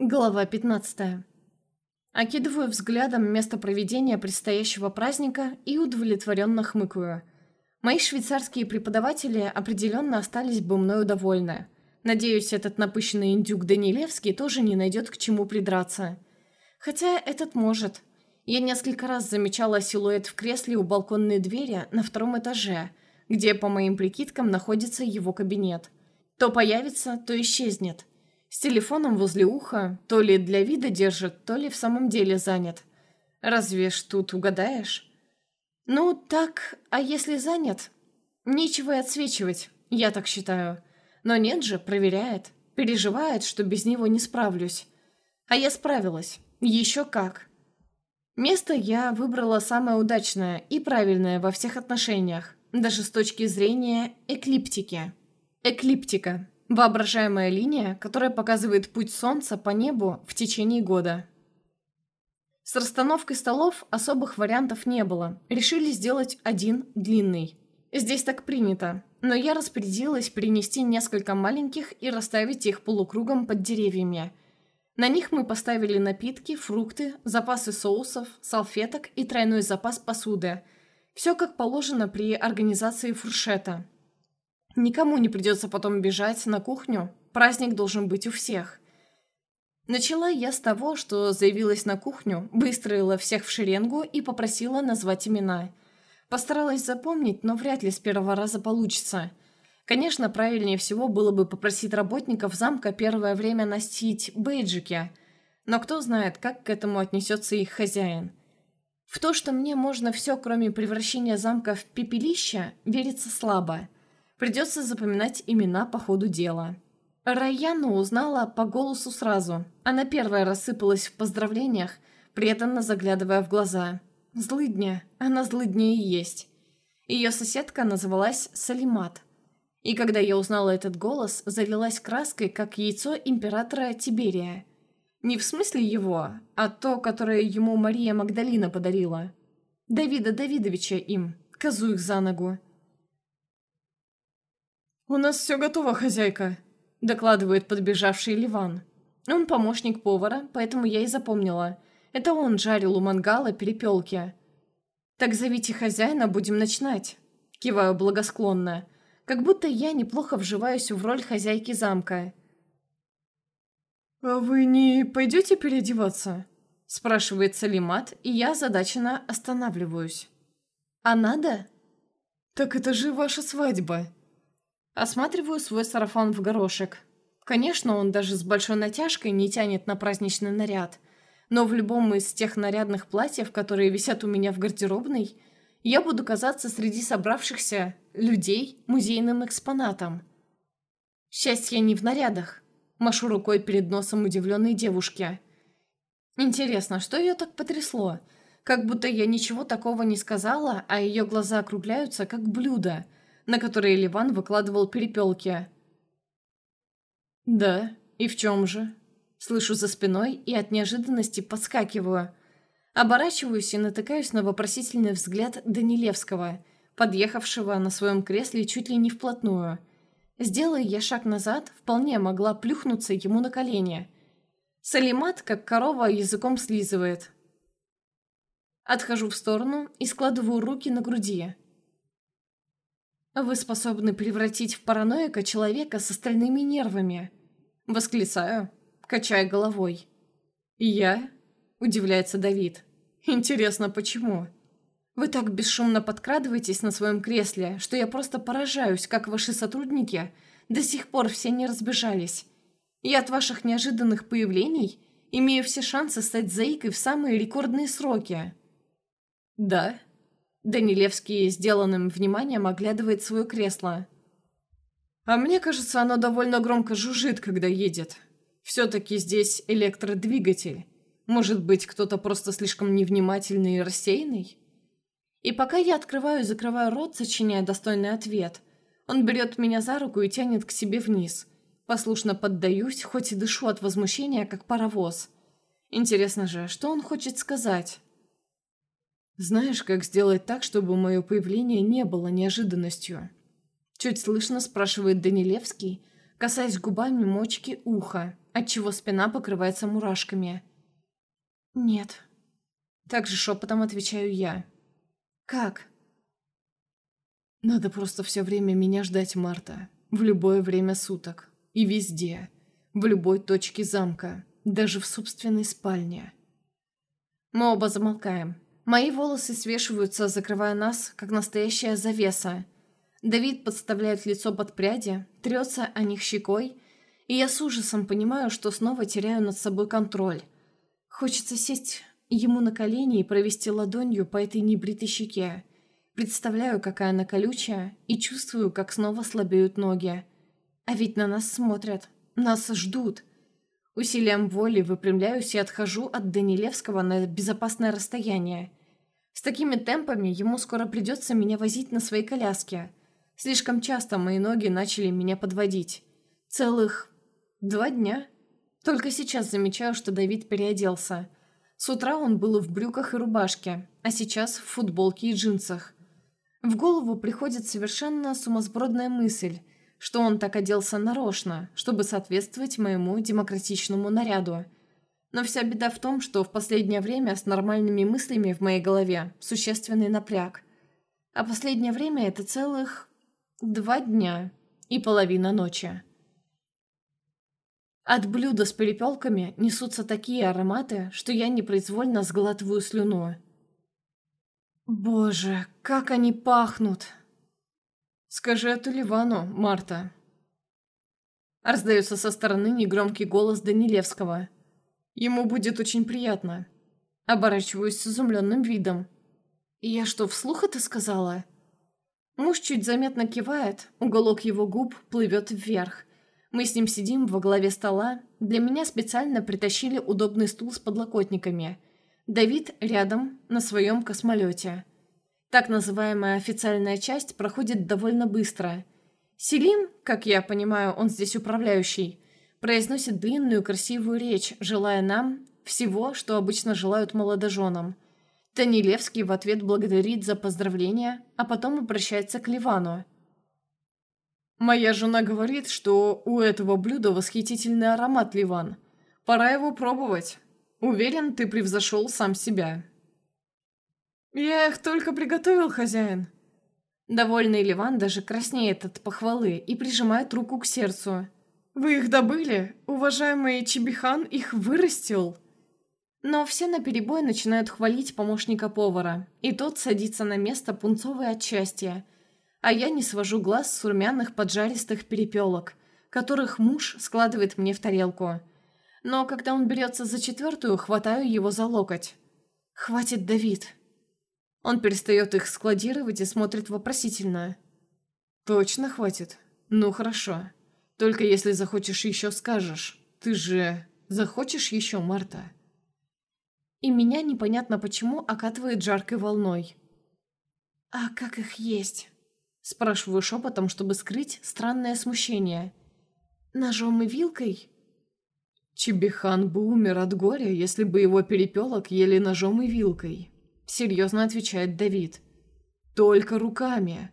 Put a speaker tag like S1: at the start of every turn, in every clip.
S1: Глава 15. Окидываю взглядом место проведения предстоящего праздника и удовлетворенно хмыкаю. Мои швейцарские преподаватели определенно остались бы мною довольны. Надеюсь, этот напыщенный индюк Данилевский тоже не найдет к чему придраться. Хотя этот может. Я несколько раз замечала силуэт в кресле у балконной двери на втором этаже, где, по моим прикидкам, находится его кабинет. То появится, то исчезнет. С телефоном возле уха, то ли для вида держит, то ли в самом деле занят. Разве ж тут угадаешь? Ну, так, а если занят? Нечего и отсвечивать, я так считаю. Но нет же, проверяет. Переживает, что без него не справлюсь. А я справилась. Еще как. Место я выбрала самое удачное и правильное во всех отношениях, даже с точки зрения эклиптики. Эклиптика Воображаемая линия, которая показывает путь Солнца по небу в течение года. С расстановкой столов особых вариантов не было. Решили сделать один длинный. Здесь так принято, но я распорядилась принести несколько маленьких и расставить их полукругом под деревьями. На них мы поставили напитки, фрукты, запасы соусов, салфеток и тройной запас посуды. Все как положено при организации фуршета – Никому не придется потом бежать на кухню. Праздник должен быть у всех. Начала я с того, что заявилась на кухню, выстроила всех в шеренгу и попросила назвать имена. Постаралась запомнить, но вряд ли с первого раза получится. Конечно, правильнее всего было бы попросить работников замка первое время носить бейджики, но кто знает, как к этому отнесется их хозяин. В то, что мне можно все, кроме превращения замка в пепелище, верится слабо – Придется запоминать имена по ходу дела. Раяну узнала по голосу сразу. Она первая рассыпалась в поздравлениях, преданно заглядывая в глаза. Злыдня. Она злыдня и есть. Ее соседка называлась Салимат. И когда я узнала этот голос, залилась краской, как яйцо императора Тиберия. Не в смысле его, а то, которое ему Мария Магдалина подарила. Давида Давидовича им, козу их за ногу. «У нас все готово, хозяйка», — докладывает подбежавший Ливан. Он помощник повара, поэтому я и запомнила. Это он жарил у мангала перепелки. «Так зовите хозяина, будем начинать», — киваю благосклонно. Как будто я неплохо вживаюсь в роль хозяйки замка. «А вы не пойдете переодеваться?» — спрашивает Салимат, и я озадаченно останавливаюсь. «А надо?» «Так это же ваша свадьба», Осматриваю свой сарафан в горошек. Конечно, он даже с большой натяжкой не тянет на праздничный наряд. Но в любом из тех нарядных платьев, которые висят у меня в гардеробной, я буду казаться среди собравшихся людей музейным экспонатом. Счастье не в нарядах. Машу рукой перед носом удивленной девушки. Интересно, что ее так потрясло? Как будто я ничего такого не сказала, а ее глаза округляются, как блюдо – на которые Ливан выкладывал перепелки. «Да, и в чем же?» Слышу за спиной и от неожиданности подскакиваю. Оборачиваюсь и натыкаюсь на вопросительный взгляд Данилевского, подъехавшего на своем кресле чуть ли не вплотную. Сделая я шаг назад, вполне могла плюхнуться ему на колени. Салимат, как корова, языком слизывает. Отхожу в сторону и складываю руки на груди. Вы способны превратить в параноика человека с остальными нервами. Восклицаю, качая головой. «Я?» – удивляется Давид. «Интересно, почему?» «Вы так бесшумно подкрадываетесь на своем кресле, что я просто поражаюсь, как ваши сотрудники до сих пор все не разбежались. И от ваших неожиданных появлений имею все шансы стать заикой в самые рекордные сроки». «Да?» Данилевский сделанным вниманием оглядывает свое кресло. А мне кажется, оно довольно громко жужжит, когда едет. Все-таки здесь электродвигатель. Может быть, кто-то просто слишком невнимательный и рассеянный? И пока я открываю и закрываю рот, сочиняя достойный ответ, он берет меня за руку и тянет к себе вниз. Послушно поддаюсь, хоть и дышу от возмущения, как паровоз. Интересно же, что он хочет сказать? «Знаешь, как сделать так, чтобы мое появление не было неожиданностью?» Чуть слышно спрашивает Данилевский, касаясь губами мочки уха, отчего спина покрывается мурашками. «Нет». Так же шепотом отвечаю я. «Как?»
S2: «Надо просто все время меня ждать, Марта. В любое время суток. И везде. В любой точке замка. Даже в собственной спальне».
S1: Мы оба замолкаем. Мои волосы свешиваются, закрывая нас, как настоящая завеса. Давид подставляет лицо под пряди, трется о них щекой, и я с ужасом понимаю, что снова теряю над собой контроль. Хочется сесть ему на колени и провести ладонью по этой небритой щеке. Представляю, какая она колючая, и чувствую, как снова слабеют ноги. А ведь на нас смотрят, нас ждут. Усилием воли выпрямляюсь и отхожу от Данилевского на безопасное расстояние. С такими темпами ему скоро придется меня возить на своей коляске. Слишком часто мои ноги начали меня подводить. Целых два дня. Только сейчас замечаю, что Давид переоделся. С утра он был в брюках и рубашке, а сейчас в футболке и джинсах. В голову приходит совершенно сумасбродная мысль – что он так оделся нарочно, чтобы соответствовать моему демократичному наряду. Но вся беда в том, что в последнее время с нормальными мыслями в моей голове существенный напряг. А последнее время это целых два дня и половина ночи. От блюда с перепелками несутся такие ароматы, что я непроизвольно сглатываю слюну. Боже, как они пахнут!
S2: «Скажи это Ливану, Марта».
S1: Раздается со стороны негромкий голос Данилевского.
S2: «Ему будет очень приятно».
S1: Оборачиваюсь с изумленным видом. «Я что, вслух это сказала?» Муж чуть заметно кивает, уголок его губ плывет вверх. Мы с ним сидим во главе стола. Для меня специально притащили удобный стул с подлокотниками. Давид рядом, на своем космолете. Так называемая официальная часть проходит довольно быстро. Селим, как я понимаю, он здесь управляющий, произносит длинную красивую речь, желая нам всего, что обычно желают молодоженам. Танилевский в ответ благодарит за поздравления, а потом обращается к Ливану.
S2: «Моя жена говорит, что у этого блюда восхитительный аромат, Ливан. Пора его пробовать. Уверен, ты превзошел сам себя». «Я их только приготовил, хозяин».
S1: Довольный Ливан даже краснеет от похвалы и прижимает руку к сердцу.
S2: «Вы их добыли? Уважаемый Чебихан их вырастил?»
S1: Но все наперебой начинают хвалить помощника повара, и тот садится на место пунцовый от. А я не свожу глаз с румяных поджаристых перепелок, которых муж складывает мне в тарелку. Но когда он берется за четвертую, хватаю его за локоть. «Хватит, Давид!» Он перестает их складировать и смотрит вопросительно.
S2: «Точно хватит? Ну хорошо. Только если захочешь еще, скажешь. Ты же захочешь еще, Марта?»
S1: И меня непонятно почему окатывает жаркой волной. «А как их есть?» Спрашиваю шепотом, чтобы скрыть странное смущение. «Ножом и вилкой?»
S2: Чебихан бы умер от горя, если бы его перепелок ели ножом и вилкой. Серьезно отвечает Давид. Только руками.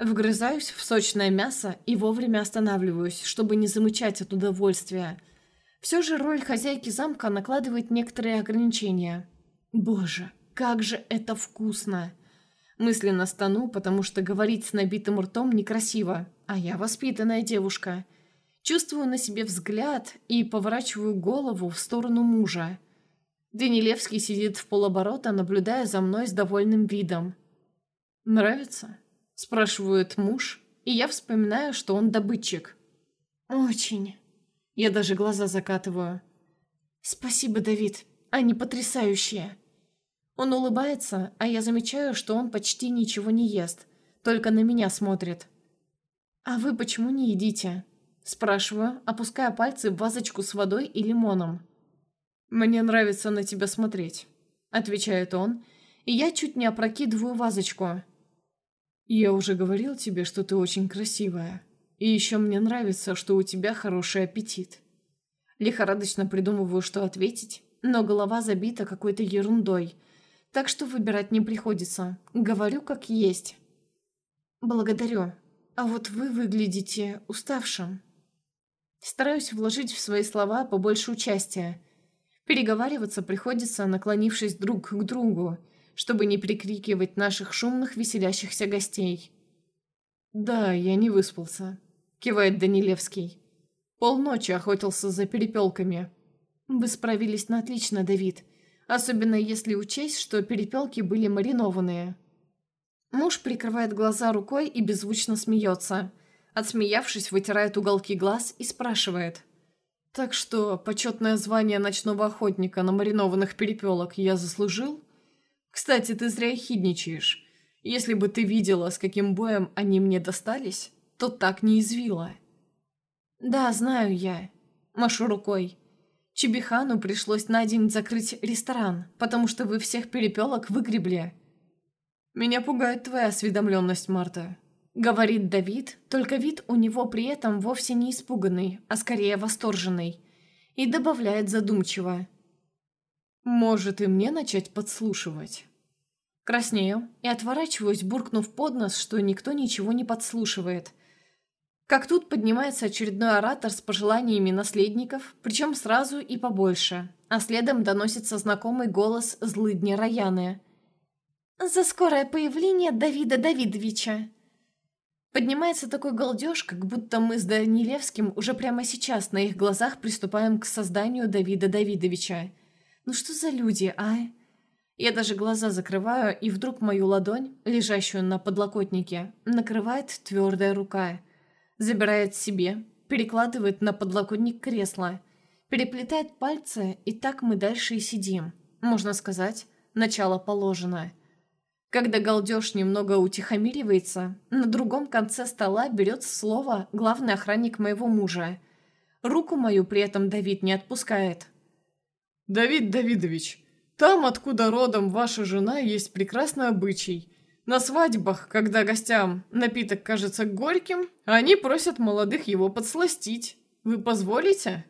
S1: Вгрызаюсь в сочное мясо и вовремя останавливаюсь, чтобы не замычать от удовольствия. Все же роль хозяйки замка накладывает некоторые ограничения. Боже, как же это вкусно! Мысленно стану, потому что говорить с набитым ртом некрасиво, а я воспитанная девушка. Чувствую на себе взгляд и поворачиваю голову в сторону мужа. Данилевский сидит в полоборота, наблюдая за мной с довольным видом.
S2: «Нравится?»
S1: – спрашивает муж, и я вспоминаю, что он добытчик. «Очень». Я даже глаза закатываю. «Спасибо, Давид. Они потрясающие». Он улыбается, а я замечаю, что он почти ничего не ест, только на меня смотрит. «А вы почему не едите?» Спрашиваю, опуская пальцы в вазочку с водой и лимоном.
S2: «Мне нравится на тебя смотреть», — отвечает он, и я чуть не опрокидываю вазочку. «Я уже говорил тебе, что ты очень красивая. И еще мне нравится, что у тебя хороший аппетит».
S1: Лихорадочно придумываю, что ответить, но голова забита какой-то ерундой, так что выбирать не приходится. Говорю, как есть. «Благодарю. А вот вы выглядите уставшим». Стараюсь вложить в свои слова побольше участия. Переговариваться приходится, наклонившись друг к другу, чтобы не прикрикивать наших шумных веселящихся гостей. «Да, я не выспался», — кивает Данилевский. «Полночи охотился за перепелками». «Вы справились на отлично, Давид, особенно если учесть, что перепелки были маринованные». Муж прикрывает глаза рукой и беззвучно смеется. Отсмеявшись, вытирает уголки глаз и спрашивает. «Так что, почетное звание ночного охотника на маринованных перепелок я заслужил? Кстати, ты зря хидничаешь. Если бы ты видела, с каким боем они мне достались, то так не извила». «Да, знаю я». Машу рукой. Чебихану пришлось на день закрыть ресторан, потому что вы всех перепелок выгребли. «Меня пугает твоя осведомленность, Марта», — говорит Давид, только вид у него при этом вовсе не испуганный, а скорее восторженный, и добавляет задумчиво. «Может и мне начать подслушивать?» Краснею и отворачиваюсь, буркнув под нос, что никто ничего не подслушивает. Как тут поднимается очередной оратор с пожеланиями наследников, причем сразу и побольше, а следом доносится знакомый голос злыдня Раяны — за скорое появление Давида Давидовича. Поднимается такой галдеж, как будто мы с Данилевским уже прямо сейчас на их глазах приступаем к созданию Давида Давидовича. Ну что за люди, а? Я даже глаза закрываю, и вдруг мою ладонь, лежащую на подлокотнике, накрывает твердая рука. Забирает себе, перекладывает на подлокотник кресла, переплетает пальцы, и так мы дальше и сидим. Можно сказать, начало положено. Когда галдеж немного утихомиривается, на другом конце стола берет слово главный охранник моего мужа. Руку мою при этом Давид не отпускает.
S2: «Давид Давидович, там, откуда родом ваша жена, есть прекрасный обычай. На свадьбах, когда гостям напиток кажется горьким, они просят молодых его подсластить. Вы позволите?»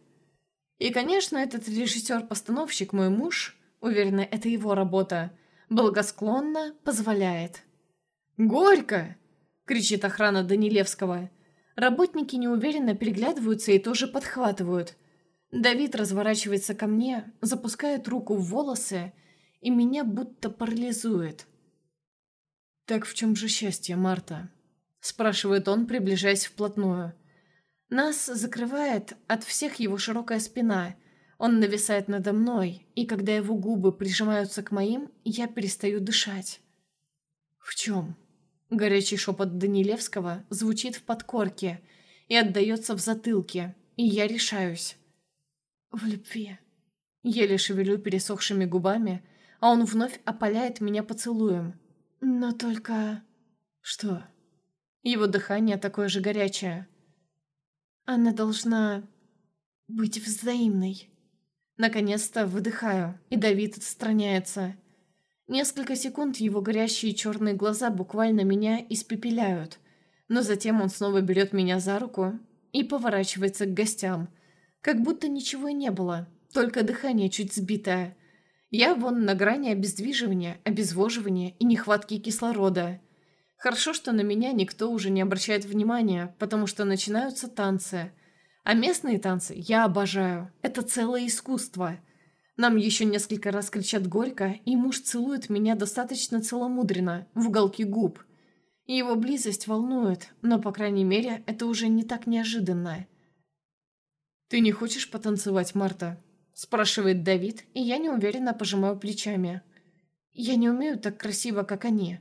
S1: И, конечно, этот режиссер-постановщик, мой муж, уверена, это его работа, благосклонно позволяет.
S2: «Горько!»
S1: — кричит охрана Данилевского. Работники неуверенно переглядываются и тоже подхватывают. Давид разворачивается ко мне, запускает руку в волосы, и меня будто парализует.
S2: «Так в чем же счастье, Марта?»
S1: — спрашивает он, приближаясь вплотную. Нас закрывает от всех его широкая спина — он нависает надо мной, и когда его губы прижимаются к моим, я перестаю дышать.
S2: «В чем?»
S1: Горячий шепот Данилевского звучит в подкорке и отдается в затылке, и я решаюсь. «В любви». Еле шевелю пересохшими губами, а он вновь опаляет меня поцелуем. Но только...
S2: Что?
S1: Его дыхание такое же горячее. Она должна быть взаимной. Наконец-то выдыхаю, и Давид отстраняется. Несколько секунд его горящие черные глаза буквально меня испепеляют, но затем он снова берет меня за руку и поворачивается к гостям, как будто ничего и не было, только дыхание чуть сбитое. Я вон на грани обездвиживания, обезвоживания и нехватки кислорода. Хорошо, что на меня никто уже не обращает внимания, потому что начинаются танцы – а местные танцы я обожаю. Это целое искусство. Нам еще несколько раз кричат горько, и муж целует меня достаточно целомудренно, в уголки губ. Его близость волнует, но, по крайней мере, это уже не так неожиданно.
S2: «Ты не хочешь потанцевать, Марта?» спрашивает Давид, и я неуверенно пожимаю плечами.
S1: «Я не умею так красиво, как они».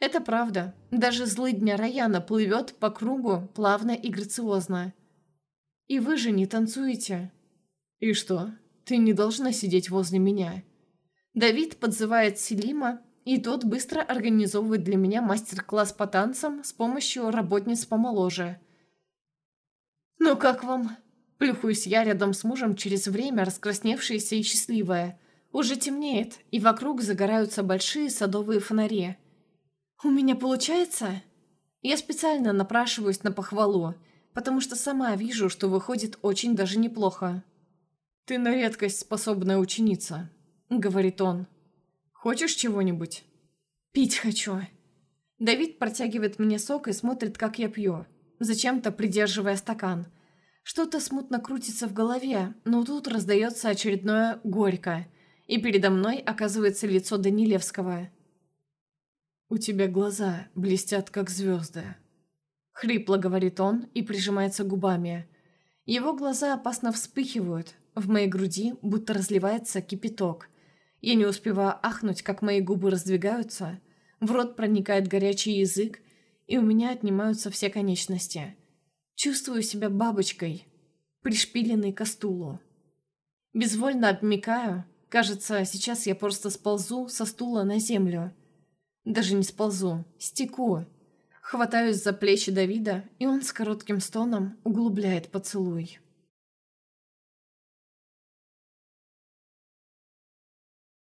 S1: Это правда. Даже злыдня Раяна плывет по кругу плавно и грациозно. И вы же не танцуете.
S2: И что? Ты не должна сидеть возле меня.
S1: Давид подзывает Селима, и тот быстро организовывает для меня мастер-класс по танцам с помощью работниц помоложе. «Ну как вам?» Плюхаюсь я рядом с мужем через время, раскрасневшаяся и счастливая. Уже темнеет, и вокруг загораются большие садовые фонари. «У меня получается?» Я специально напрашиваюсь на похвалу, потому что сама вижу, что выходит очень даже неплохо.
S2: «Ты на редкость способная ученица», — говорит он. «Хочешь чего-нибудь?»
S1: «Пить хочу». Давид протягивает мне сок и смотрит, как я пью, зачем-то придерживая стакан. Что-то смутно крутится в голове, но тут раздается очередное «горько», и передо мной оказывается лицо Данилевского. «У тебя глаза блестят, как звезды», — хрипло говорит он и прижимается губами. Его глаза опасно вспыхивают, в моей груди будто разливается кипяток. Я не успеваю ахнуть, как мои губы раздвигаются, в рот проникает горячий язык, и у меня отнимаются все конечности. Чувствую себя бабочкой, пришпиленной к стулу. Безвольно обмикаю. Кажется, сейчас я просто сползу со стула на землю. Даже не сползу, стеку. Хватаюсь за плечи Давида, и он с коротким стоном углубляет поцелуй.